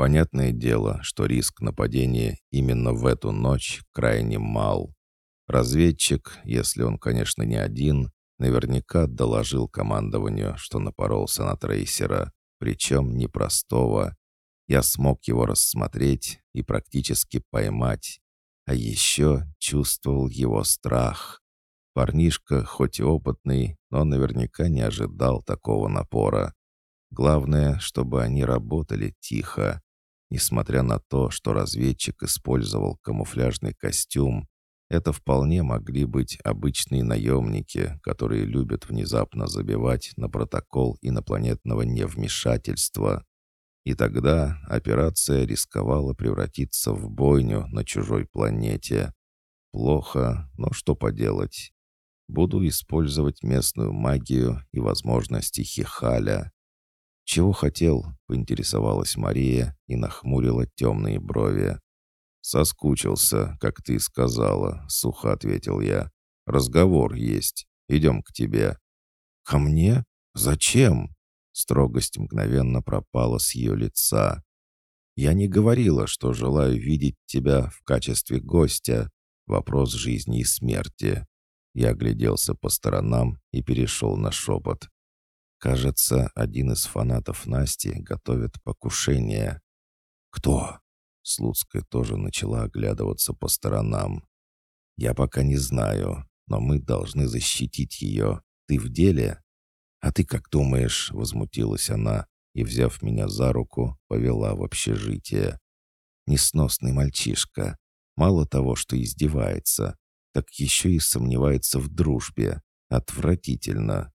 Понятное дело, что риск нападения именно в эту ночь крайне мал. Разведчик, если он, конечно, не один, наверняка доложил командованию, что напоролся на трейсера, причем непростого. Я смог его рассмотреть и практически поймать. А еще чувствовал его страх. Парнишка, хоть и опытный, но наверняка не ожидал такого напора. Главное, чтобы они работали тихо. Несмотря на то, что разведчик использовал камуфляжный костюм, это вполне могли быть обычные наемники, которые любят внезапно забивать на протокол инопланетного невмешательства. И тогда операция рисковала превратиться в бойню на чужой планете. Плохо, но что поделать. Буду использовать местную магию и возможности Хихаля. «Чего хотел?» — поинтересовалась Мария и нахмурила темные брови. «Соскучился, как ты сказала», — сухо ответил я. «Разговор есть. Идем к тебе». «Ко мне? Зачем?» Строгость мгновенно пропала с ее лица. «Я не говорила, что желаю видеть тебя в качестве гостя. Вопрос жизни и смерти». Я огляделся по сторонам и перешел на шепот. Кажется, один из фанатов Насти готовит покушение. «Кто?» Слуцкая тоже начала оглядываться по сторонам. «Я пока не знаю, но мы должны защитить ее. Ты в деле?» «А ты как думаешь?» — возмутилась она и, взяв меня за руку, повела в общежитие. Несносный мальчишка. Мало того, что издевается, так еще и сомневается в дружбе. Отвратительно.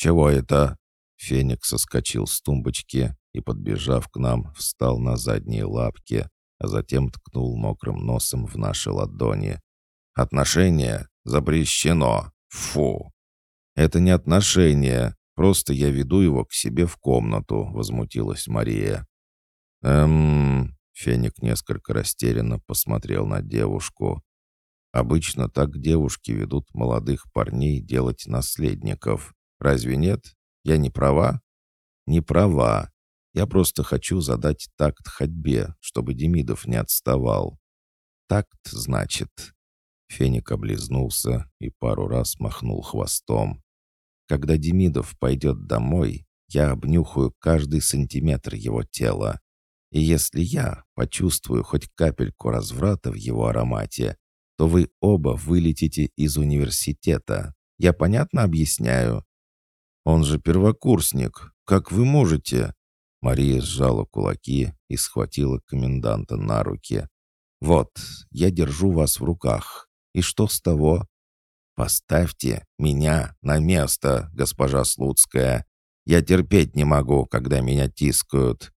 «Чего это?» Феникс соскочил с тумбочки и, подбежав к нам, встал на задние лапки, а затем ткнул мокрым носом в наши ладони. «Отношения запрещено! Фу!» «Это не отношения, просто я веду его к себе в комнату», — возмутилась Мария. «Эм...» — Феник несколько растерянно посмотрел на девушку. «Обычно так девушки ведут молодых парней делать наследников. Разве нет? Я не права?» «Не права. Я просто хочу задать такт ходьбе, чтобы Демидов не отставал. Такт, значит. Феник облизнулся и пару раз махнул хвостом. Когда Демидов пойдет домой, я обнюхаю каждый сантиметр его тела. И если я почувствую хоть капельку разврата в его аромате, то вы оба вылетите из университета. Я понятно объясняю? Он же первокурсник. Как вы можете? Мария сжала кулаки и схватила коменданта на руки. «Вот, я держу вас в руках. И что с того?» «Поставьте меня на место, госпожа Слуцкая. Я терпеть не могу, когда меня тискают.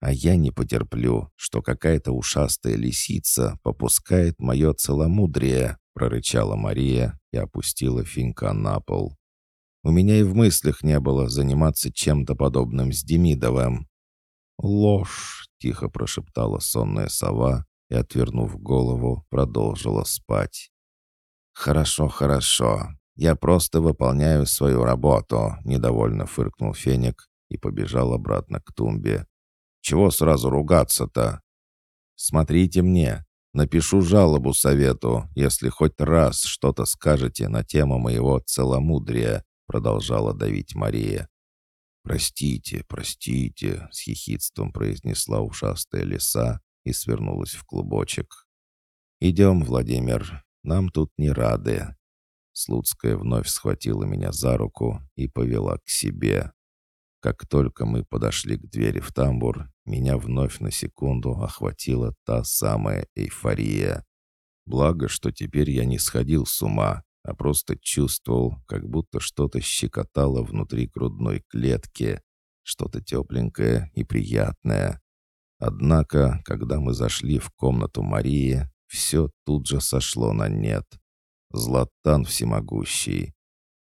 А я не потерплю, что какая-то ушастая лисица попускает мое целомудрие», прорычала Мария и опустила Финка на пол. У меня и в мыслях не было заниматься чем-то подобным с Демидовым. «Ложь!» — тихо прошептала сонная сова и, отвернув голову, продолжила спать. «Хорошо, хорошо. Я просто выполняю свою работу», — недовольно фыркнул Феник и побежал обратно к тумбе. «Чего сразу ругаться-то?» «Смотрите мне. Напишу жалобу совету, если хоть раз что-то скажете на тему моего целомудрия продолжала давить Мария. «Простите, простите», — с хихидством произнесла ушастая лиса и свернулась в клубочек. «Идем, Владимир, нам тут не рады». Слуцкая вновь схватила меня за руку и повела к себе. Как только мы подошли к двери в тамбур, меня вновь на секунду охватила та самая эйфория. Благо, что теперь я не сходил с ума, а просто чувствовал, как будто что-то щекотало внутри грудной клетки, что-то тепленькое и приятное. Однако, когда мы зашли в комнату Марии, все тут же сошло на нет. Златан всемогущий.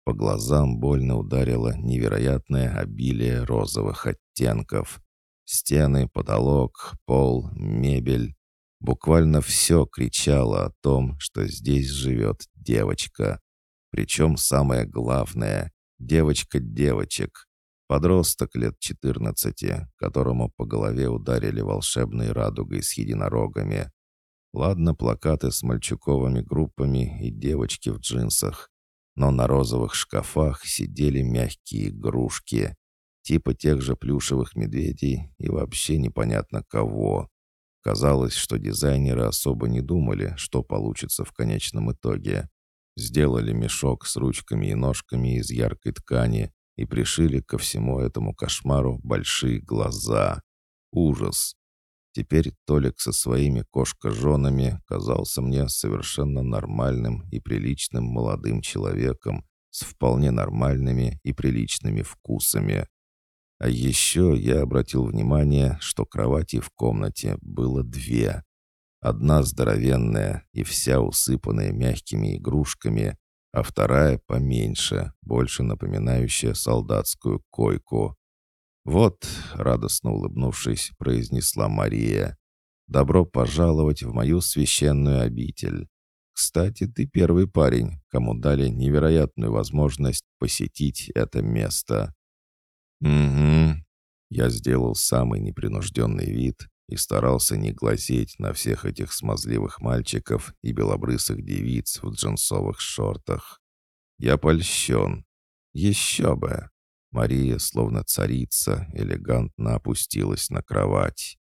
По глазам больно ударило невероятное обилие розовых оттенков. Стены, потолок, пол, мебель. Буквально все кричало о том, что здесь живет девочка. Причем самое главное — девочка девочек. Подросток лет 14, которому по голове ударили волшебной радугой с единорогами. Ладно, плакаты с мальчуковыми группами и девочки в джинсах. Но на розовых шкафах сидели мягкие игрушки, типа тех же плюшевых медведей и вообще непонятно кого. Казалось, что дизайнеры особо не думали, что получится в конечном итоге. Сделали мешок с ручками и ножками из яркой ткани и пришили ко всему этому кошмару большие глаза. Ужас. Теперь Толик со своими кошка-женами казался мне совершенно нормальным и приличным молодым человеком с вполне нормальными и приличными вкусами. А еще я обратил внимание, что кровати в комнате было две. Одна здоровенная и вся усыпанная мягкими игрушками, а вторая поменьше, больше напоминающая солдатскую койку. «Вот», — радостно улыбнувшись, произнесла Мария, «добро пожаловать в мою священную обитель. Кстати, ты первый парень, кому дали невероятную возможность посетить это место». «Угу». Я сделал самый непринужденный вид и старался не глазеть на всех этих смазливых мальчиков и белобрысых девиц в джинсовых шортах. Я польщен. Еще бы. Мария, словно царица, элегантно опустилась на кровать.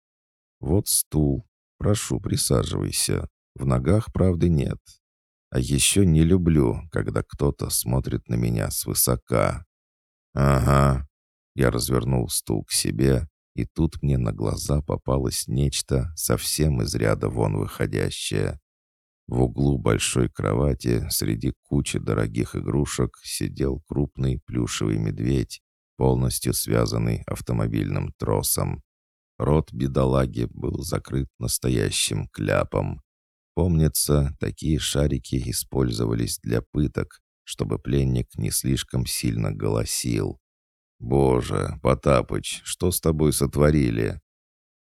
«Вот стул. Прошу, присаживайся. В ногах, правды, нет. А еще не люблю, когда кто-то смотрит на меня свысока». «Ага, я развернул стул к себе, и тут мне на глаза попалось нечто совсем из ряда вон выходящее. В углу большой кровати среди кучи дорогих игрушек сидел крупный плюшевый медведь, полностью связанный автомобильным тросом. Рот бедолаги был закрыт настоящим кляпом. Помнится, такие шарики использовались для пыток, чтобы пленник не слишком сильно голосил. «Боже, Потапыч, что с тобой сотворили?»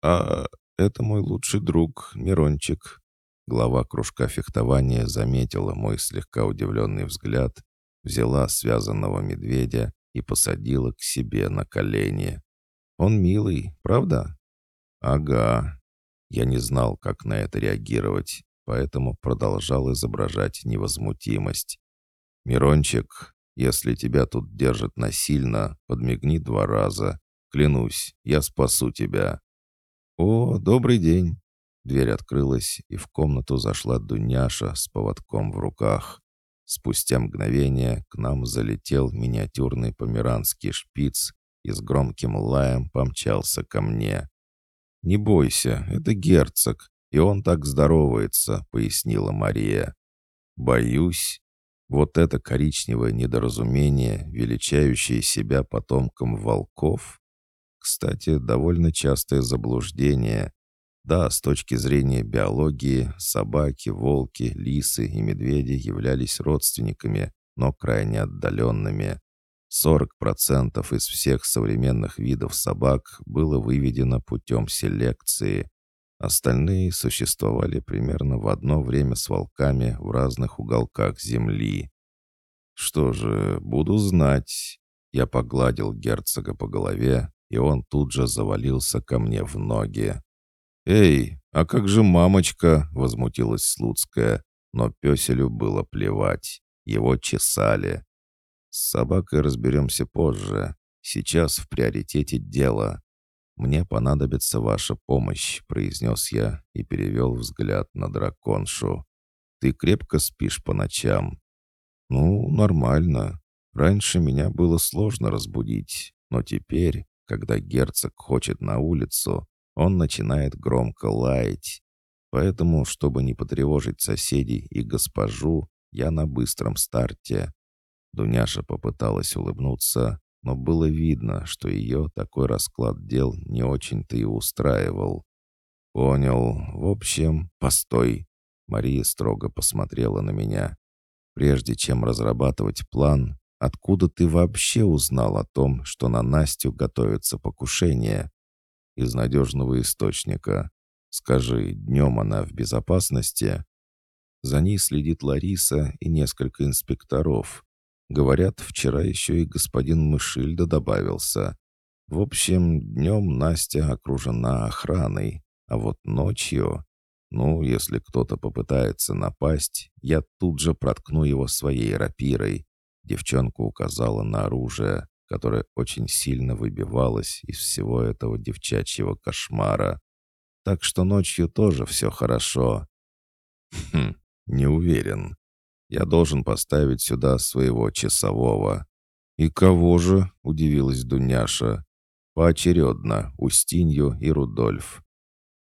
«А это мой лучший друг, Мирончик». Глава кружка фехтования заметила мой слегка удивленный взгляд, взяла связанного медведя и посадила к себе на колени. «Он милый, правда?» «Ага». Я не знал, как на это реагировать, поэтому продолжал изображать невозмутимость. «Мирончик, если тебя тут держат насильно, подмигни два раза. Клянусь, я спасу тебя». «О, добрый день!» Дверь открылась, и в комнату зашла Дуняша с поводком в руках. Спустя мгновение к нам залетел миниатюрный померанский шпиц и с громким лаем помчался ко мне. «Не бойся, это герцог, и он так здоровается», — пояснила Мария. «Боюсь?» Вот это коричневое недоразумение, величающее себя потомком волков, кстати, довольно частое заблуждение. Да, с точки зрения биологии, собаки, волки, лисы и медведи являлись родственниками, но крайне отдаленными. 40% из всех современных видов собак было выведено путем селекции. Остальные существовали примерно в одно время с волками в разных уголках земли. Что же, буду знать. Я погладил герцога по голове, и он тут же завалился ко мне в ноги. «Эй, а как же мамочка?» — возмутилась Слуцкая, но песелю было плевать. Его чесали. С собакой разберемся позже. Сейчас в приоритете дело. «Мне понадобится ваша помощь», — произнес я и перевел взгляд на драконшу. «Ты крепко спишь по ночам?» «Ну, нормально. Раньше меня было сложно разбудить, но теперь, когда герцог хочет на улицу, он начинает громко лаять. Поэтому, чтобы не потревожить соседей и госпожу, я на быстром старте». Дуняша попыталась улыбнуться, но было видно, что ее такой расклад дел не очень-то и устраивал. «Понял. В общем, постой». Мария строго посмотрела на меня. «Прежде чем разрабатывать план, откуда ты вообще узнал о том, что на Настю готовится покушение?» «Из надежного источника. Скажи, днем она в безопасности?» За ней следит Лариса и несколько инспекторов. Говорят, вчера еще и господин Мышильда добавился. В общем, днем Настя окружена охраной, а вот ночью... Ну, если кто-то попытается напасть, я тут же проткну его своей рапирой. Девчонка указала на оружие, которое очень сильно выбивалось из всего этого девчачьего кошмара. Так что ночью тоже все хорошо. Хм, не уверен. Я должен поставить сюда своего часового. «И кого же?» — удивилась Дуняша. «Поочередно Устинью и Рудольф».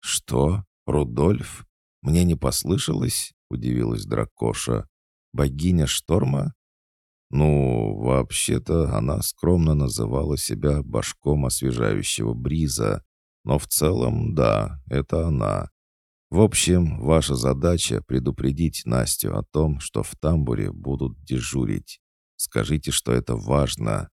«Что? Рудольф? Мне не послышалось?» — удивилась Дракоша. «Богиня шторма?» «Ну, вообще-то она скромно называла себя башком освежающего бриза, но в целом, да, это она. В общем, ваша задача предупредить Настю о том, что в тамбуре будут дежурить. Скажите, что это важно».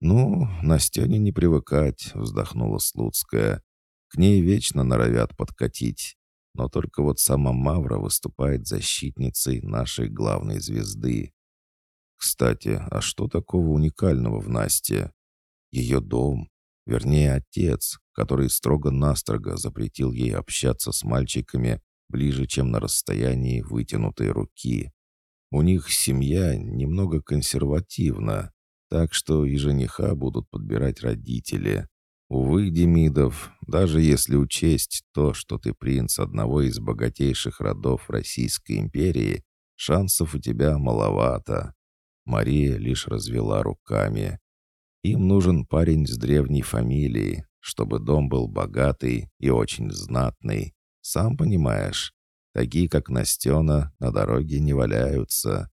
«Ну, Настене не привыкать», — вздохнула Слуцкая. «К ней вечно норовят подкатить. Но только вот сама Мавра выступает защитницей нашей главной звезды. Кстати, а что такого уникального в Насте? Ее дом, вернее отец, который строго-настрого запретил ей общаться с мальчиками ближе, чем на расстоянии вытянутой руки. У них семья немного консервативна, так что и жениха будут подбирать родители. Увы, Демидов, даже если учесть то, что ты принц одного из богатейших родов Российской империи, шансов у тебя маловато. Мария лишь развела руками. Им нужен парень с древней фамилией, чтобы дом был богатый и очень знатный. Сам понимаешь, такие, как Настена, на дороге не валяются.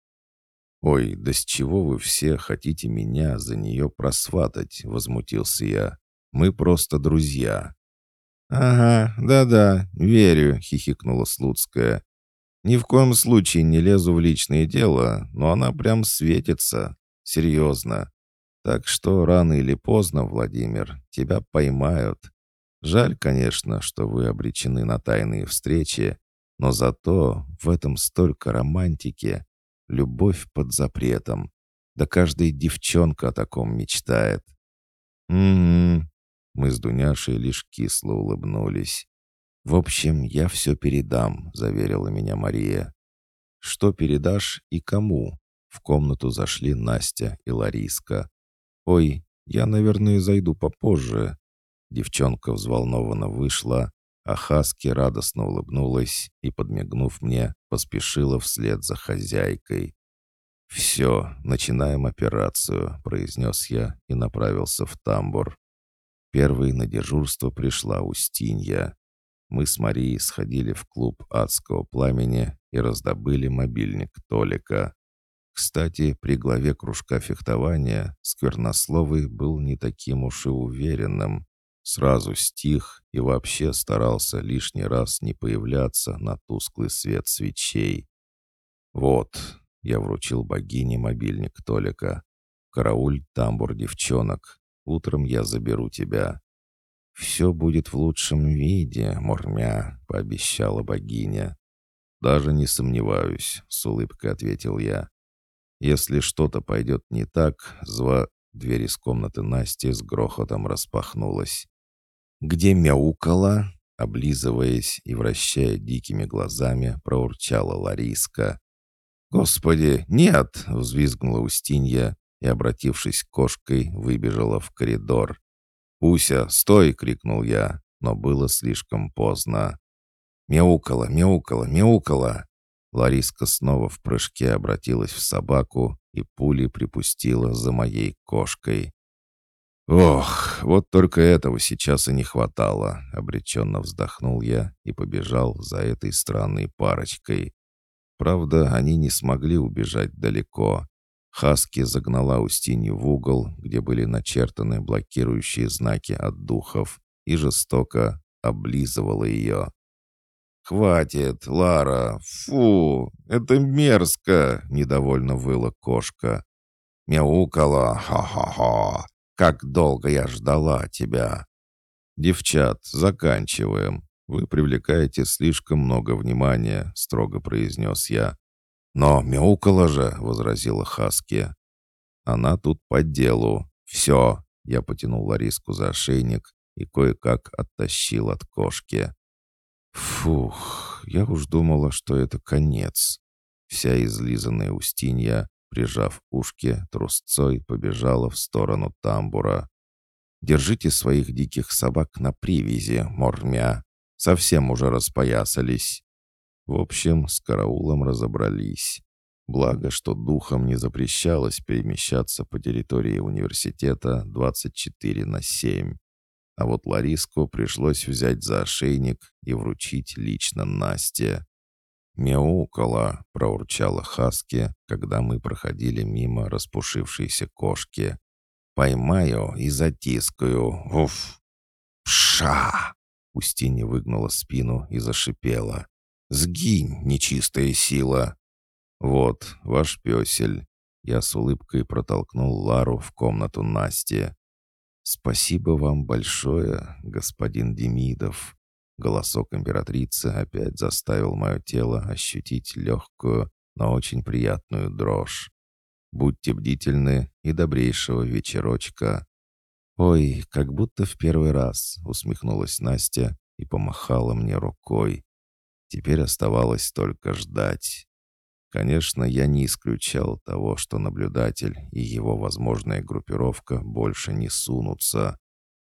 «Ой, да с чего вы все хотите меня за нее просватать?» — возмутился я. «Мы просто друзья». «Ага, да-да, верю», — хихикнула Слуцкая. «Ни в коем случае не лезу в личное дело, но она прям светится. Серьезно. Так что рано или поздно, Владимир, тебя поймают. Жаль, конечно, что вы обречены на тайные встречи, но зато в этом столько романтики. Любовь под запретом. Да каждая девчонка о таком мечтает. «Угу». Мы с Дуняшей лишь кисло улыбнулись. «В общем, я все передам», — заверила меня Мария. «Что передашь и кому?» В комнату зашли Настя и Лариска. «Ой, я, наверное, зайду попозже». Девчонка взволнованно вышла, а Хаски радостно улыбнулась и, подмигнув мне, поспешила вслед за хозяйкой. «Все, начинаем операцию», — произнес я и направился в тамбур. Первой на дежурство пришла Устинья. Мы с Марией сходили в клуб адского пламени и раздобыли мобильник Толика. Кстати, при главе кружка фехтования Сквернословый был не таким уж и уверенным. Сразу стих и вообще старался лишний раз не появляться на тусклый свет свечей. «Вот», — я вручил богине мобильник Толика, — «карауль тамбур девчонок. Утром я заберу тебя». «Все будет в лучшем виде, Мурмя», — пообещала богиня. «Даже не сомневаюсь», — с улыбкой ответил я. Если что-то пойдет не так, зва... Дверь из комнаты Насти с грохотом распахнулась. «Где мяукала?» Облизываясь и вращая дикими глазами, проурчала Лариска. «Господи, нет!» — взвизгнула Устинья и, обратившись к кошкой, выбежала в коридор. «Уся, стой!» — крикнул я, но было слишком поздно. «Мяукала, мяукала, мяукала!» Лариска снова в прыжке обратилась в собаку и пулей припустила за моей кошкой. «Ох, вот только этого сейчас и не хватало», — обреченно вздохнул я и побежал за этой странной парочкой. Правда, они не смогли убежать далеко. Хаски загнала Устинью в угол, где были начертаны блокирующие знаки от духов, и жестоко облизывала ее. «Хватит, Лара! Фу! Это мерзко!» — недовольно выла кошка. «Мяукала! Ха-ха-ха! Как долго я ждала тебя!» «Девчат, заканчиваем. Вы привлекаете слишком много внимания», — строго произнес я. «Но мяукала же!» — возразила Хаски. Она тут по делу. Все!» Я потянул Лариску за ошейник и кое-как оттащил от кошки. Фух, я уж думала, что это конец. Вся излизанная Устинья, прижав ушки, трусцой побежала в сторону тамбура. «Держите своих диких собак на привязи, мормя. Совсем уже распоясались». В общем, с караулом разобрались. Благо, что духом не запрещалось перемещаться по территории университета 24 на 7. А вот Лариску пришлось взять за ошейник и вручить лично Насте. «Мяукала», — проурчала Хаски, когда мы проходили мимо распушившейся кошки. «Поймаю и затискаю. Уф!» «Пша!» — Устинья выгнула спину и зашипела. «Сгинь, нечистая сила!» «Вот, ваш песель». Я с улыбкой протолкнул Лару в комнату Насти. «Спасибо вам большое, господин Демидов». Голосок императрицы опять заставил мое тело ощутить легкую, но очень приятную дрожь. «Будьте бдительны и добрейшего вечерочка». «Ой, как будто в первый раз», — усмехнулась Настя и помахала мне рукой. Теперь оставалось только ждать. Конечно, я не исключал того, что наблюдатель и его возможная группировка больше не сунутся.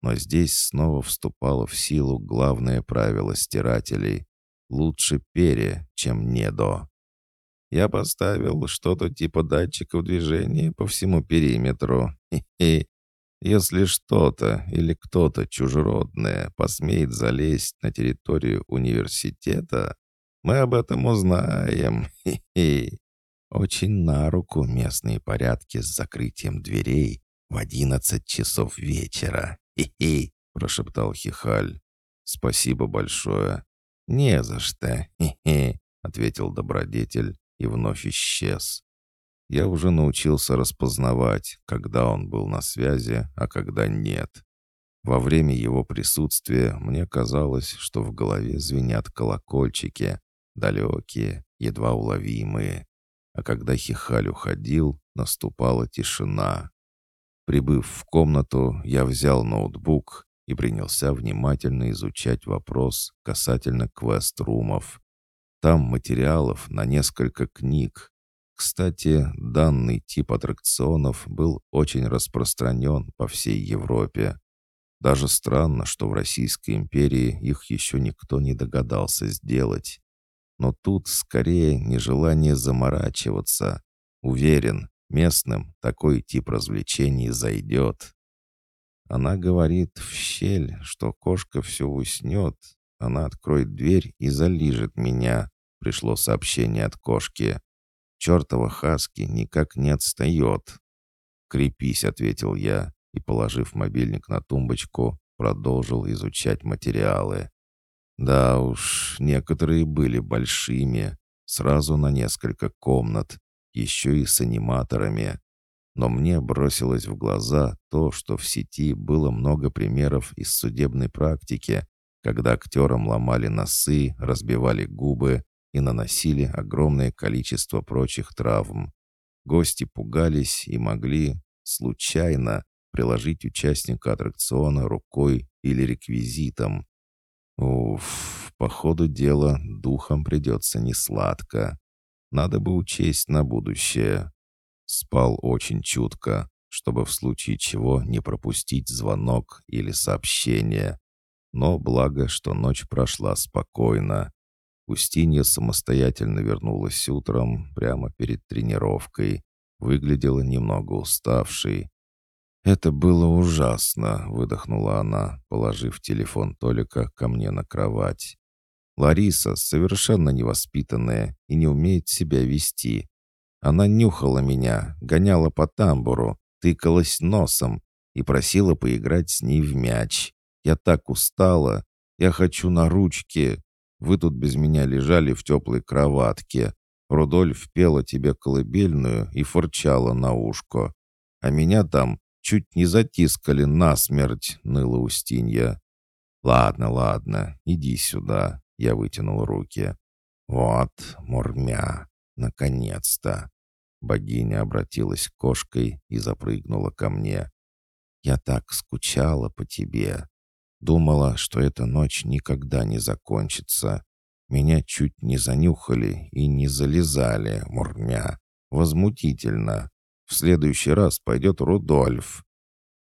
Но здесь снова вступало в силу главное правило стирателей. Лучше пере, чем недо. Я поставил что-то типа датчиков движения по всему периметру. И если что-то или кто-то чужеродное посмеет залезть на территорию университета, мы об этом узнаем. Хе -хе. Очень на руку местные порядки с закрытием дверей в одиннадцать часов вечера. Хе-хе, прошептал Хихаль. Спасибо большое. Не за что. Хе-хе, ответил добродетель и вновь исчез. Я уже научился распознавать, когда он был на связи, а когда нет. Во время его присутствия мне казалось, что в голове звенят колокольчики, далекие, едва уловимые. А когда Хихаль уходил, наступала тишина. Прибыв в комнату, я взял ноутбук и принялся внимательно изучать вопрос касательно квест-румов. Там материалов на несколько книг. Кстати, данный тип аттракционов был очень распространен по всей Европе. Даже странно, что в Российской империи их еще никто не догадался сделать. Но тут скорее нежелание заморачиваться. Уверен, местным такой тип развлечений зайдет. Она говорит в щель, что кошка все уснет. Она откроет дверь и залижет меня. Пришло сообщение от кошки. Чертова Хаски никак не отстает. «Крепись», — ответил я, и, положив мобильник на тумбочку, продолжил изучать материалы. Да уж, некоторые были большими, сразу на несколько комнат, еще и с аниматорами. Но мне бросилось в глаза то, что в сети было много примеров из судебной практики, когда актерам ломали носы, разбивали губы и наносили огромное количество прочих травм. Гости пугались и могли, случайно, приложить участника аттракциона рукой или реквизитом, Уф, по ходу дела духом придется несладко. Надо бы учесть на будущее. Спал очень чутко, чтобы в случае чего не пропустить звонок или сообщение. Но благо, что ночь прошла спокойно. Устинья самостоятельно вернулась утром, прямо перед тренировкой. Выглядела немного уставшей, «Это было ужасно», — выдохнула она, положив телефон Толика ко мне на кровать. «Лариса совершенно невоспитанная и не умеет себя вести. Она нюхала меня, гоняла по тамбуру, тыкалась носом и просила поиграть с ней в мяч. Я так устала. Я хочу на ручки. Вы тут без меня лежали в теплой кроватке. Рудольф пела тебе колыбельную и форчала на ушко. А меня там Чуть не затискали насмерть, ныла Устинья. «Ладно, ладно, иди сюда», — я вытянул руки. «Вот, Мурмя, наконец-то!» Богиня обратилась к кошкой и запрыгнула ко мне. «Я так скучала по тебе. Думала, что эта ночь никогда не закончится. Меня чуть не занюхали и не залезали, мурмя. Возмутительно. В следующий раз пойдет Рудольф.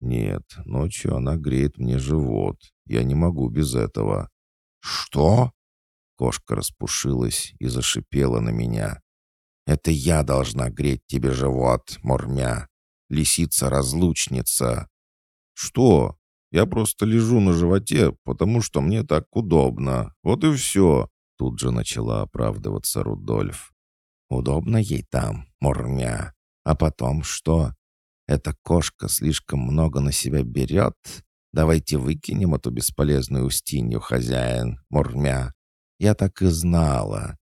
Нет, ночью она греет мне живот. Я не могу без этого. Что? Кошка распушилась и зашипела на меня. «Это я должна греть тебе живот, Мурмя. Лисица-разлучница». «Что? Я просто лежу на животе, потому что мне так удобно. Вот и все». Тут же начала оправдываться Рудольф. «Удобно ей там, Мурмя. А потом что? Эта кошка слишком много на себя берет? Давайте выкинем эту бесполезную устинью, хозяин, Мурмя. Я так и знала.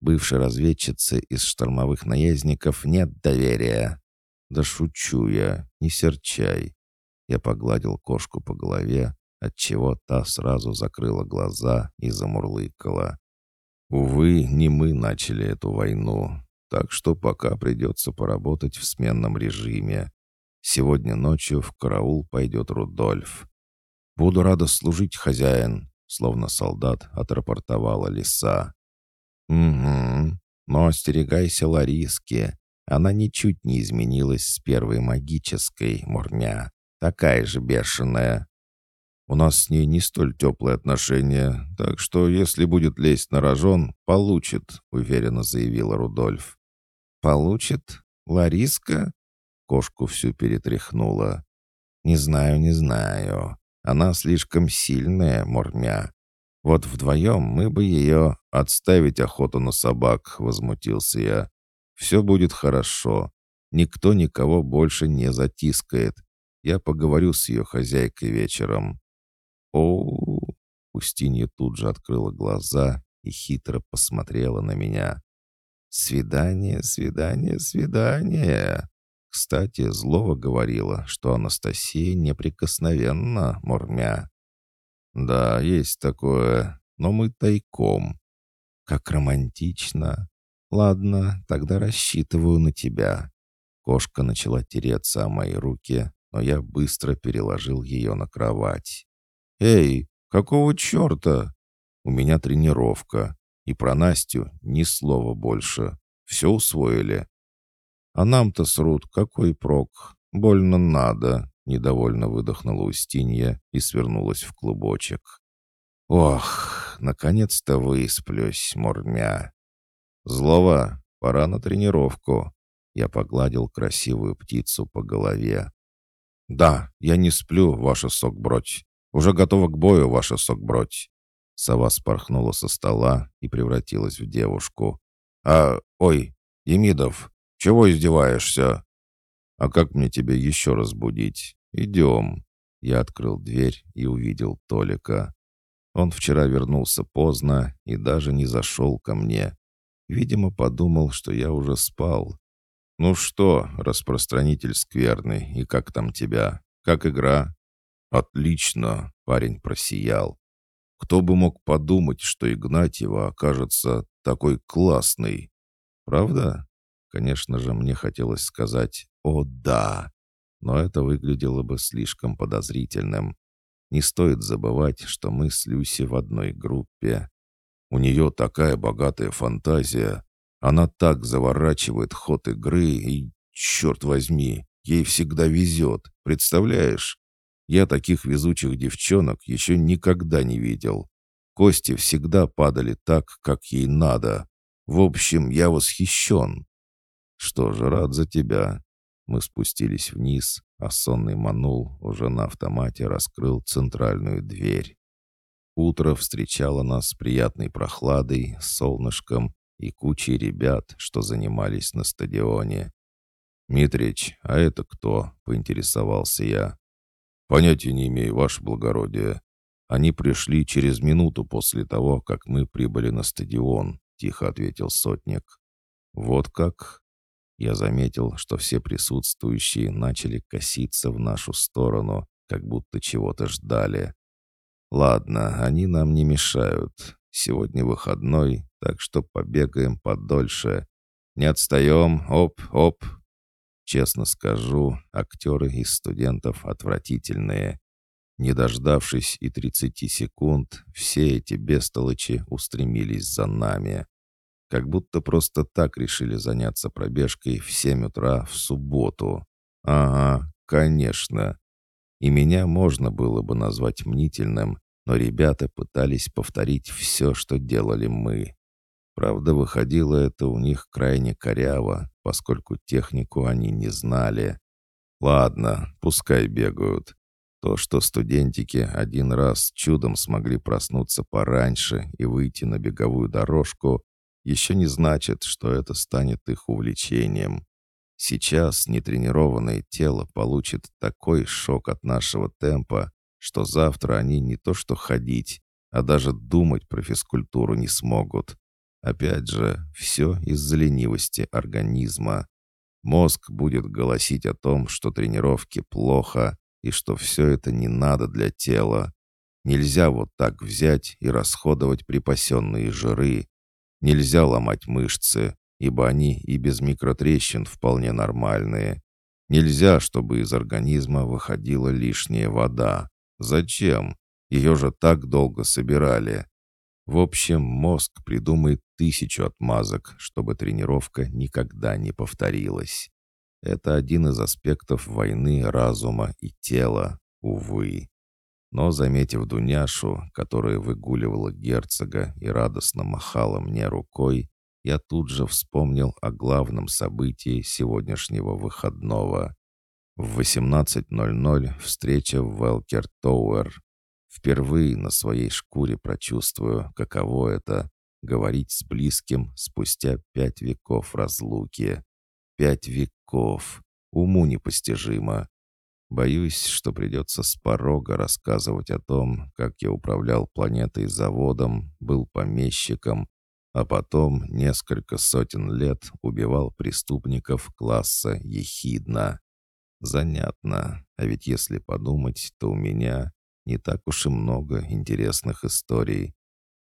Бывшей разведчице из штормовых наездников нет доверия. Да шучу я, не серчай. Я погладил кошку по голове, отчего та сразу закрыла глаза и замурлыкала. Увы, не мы начали эту войну, так что пока придется поработать в сменном режиме. Сегодня ночью в караул пойдет Рудольф. Буду рада служить, хозяин, словно солдат отрапортовала лиса. «Угу, но остерегайся Лариски. Она ничуть не изменилась с первой магической, Мурмя. Такая же бешеная. У нас с ней не столь теплые отношения, так что если будет лезть на рожон, получит», — уверенно заявила Рудольф. «Получит? Лариска?» Кошку всю перетряхнула. «Не знаю, не знаю. Она слишком сильная, Мурмя. Вот вдвоем мы бы ее отставить охоту на собак, возмутился я. Все будет хорошо. Никто никого больше не затискает. Я поговорю с ее хозяйкой вечером. О, Устинья тут же открыла глаза и хитро посмотрела на меня. «Свидание, свидание, свидание!» Кстати, Злова говорила, что Анастасия неприкосновенна, Мурмя. «Да, есть такое, но мы тайком». «Как романтично. Ладно, тогда рассчитываю на тебя». Кошка начала тереться о мои руки, но я быстро переложил ее на кровать. «Эй, какого черта? У меня тренировка, и про Настю ни слова больше. Все усвоили. А нам-то срут какой прок? Больно надо, недовольно выдохнула Устинья и свернулась в клубочек. Ох, наконец-то высплюсь, мурмя. Злова, пора на тренировку. Я погладил красивую птицу по голове. «Да, я не сплю, ваша сокбродь. Уже готова к бою, ваша сокбродь». Сова спорхнула со стола и превратилась в девушку. «А, ой, Емидов, чего издеваешься?» «А как мне тебя еще разбудить? Идем». Я открыл дверь и увидел Толика. Он вчера вернулся поздно и даже не зашел ко мне. Видимо, подумал, что я уже спал. «Ну что, распространитель скверный, и как там тебя? Как игра?» «Отлично!» — парень просиял. «Кто бы мог подумать, что Игнатьева окажется такой классный? Правда?» Конечно же, мне хотелось сказать «О, да!», но это выглядело бы слишком подозрительным. Не стоит забывать, что мы с Люси в одной группе. У нее такая богатая фантазия. Она так заворачивает ход игры и, черт возьми, ей всегда везет. Представляешь? Я таких везучих девчонок еще никогда не видел. Кости всегда падали так, как ей надо. В общем, я восхищен. «Что же, рад за тебя». Мы спустились вниз, а сонный Манул уже на автомате раскрыл центральную дверь. Утро встречало нас с приятной прохладой, солнышком и кучей ребят, что занимались на стадионе. «Митрич, а это кто?» — поинтересовался я. «Понятия не имею, ваше благородие. Они пришли через минуту после того, как мы прибыли на стадион», — тихо ответил сотник. «Вот как? Я заметил, что все присутствующие начали коситься в нашу сторону, как будто чего-то ждали. Ладно, они нам не мешают. Сегодня выходной, так что побегаем подольше. Не отстаем, оп, оп. Честно скажу, актеры из студентов отвратительные. Не дождавшись и 30 секунд, все эти бестолочи устремились за нами. Как будто просто так решили заняться пробежкой в 7 утра в субботу. Ага, конечно. И меня можно было бы назвать мнительным, но ребята пытались повторить все, что делали мы. Правда, выходило это у них крайне коряво, поскольку технику они не знали. Ладно, пускай бегают. То, что студентики один раз чудом смогли проснуться пораньше и выйти на беговую дорожку, еще не значит, что это станет их увлечением. Сейчас нетренированное тело получит такой шок от нашего темпа, что завтра они не то что ходить, а даже думать про физкультуру не смогут. Опять же, все из-за ленивости организма. Мозг будет голосить о том, что тренировки плохо и что все это не надо для тела. Нельзя вот так взять и расходовать припасенные жиры. Нельзя ломать мышцы, ибо они и без микротрещин вполне нормальные. Нельзя, чтобы из организма выходила лишняя вода. Зачем? Ее же так долго собирали. В общем, мозг придумает тысячу отмазок, чтобы тренировка никогда не повторилась. Это один из аспектов войны разума и тела, увы. Но, заметив Дуняшу, которая выгуливала герцога и радостно махала мне рукой, я тут же вспомнил о главном событии сегодняшнего выходного. В 18.00 встреча в Велкер Тоуэр. Впервые на своей шкуре прочувствую, каково это — говорить с близким спустя пять веков разлуки. Пять веков. Уму непостижимо. Боюсь, что придется с порога рассказывать о том, как я управлял планетой заводом, был помещиком, а потом несколько сотен лет убивал преступников класса ехидна. Занятно, а ведь если подумать, то у меня не так уж и много интересных историй.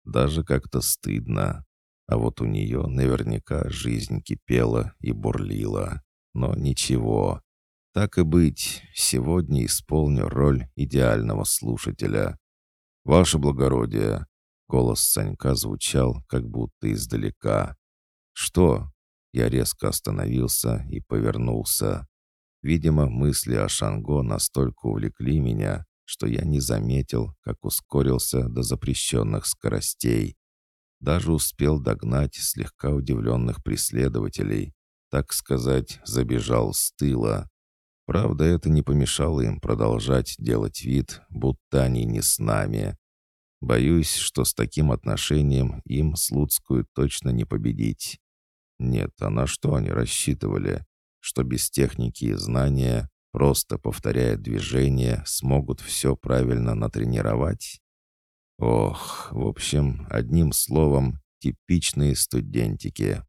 Даже как-то стыдно. А вот у нее наверняка жизнь кипела и бурлила. Но ничего. Так и быть, сегодня исполню роль идеального слушателя. «Ваше благородие!» Голос Санька звучал, как будто издалека. «Что?» Я резко остановился и повернулся. Видимо, мысли о Шанго настолько увлекли меня, что я не заметил, как ускорился до запрещенных скоростей. Даже успел догнать слегка удивленных преследователей. Так сказать, забежал с тыла. Правда, это не помешало им продолжать делать вид, будто они не с нами. Боюсь, что с таким отношением им Слуцкую точно не победить. Нет, а на что они рассчитывали? Что без техники и знания, просто повторяя движения, смогут все правильно натренировать? Ох, в общем, одним словом, типичные студентики.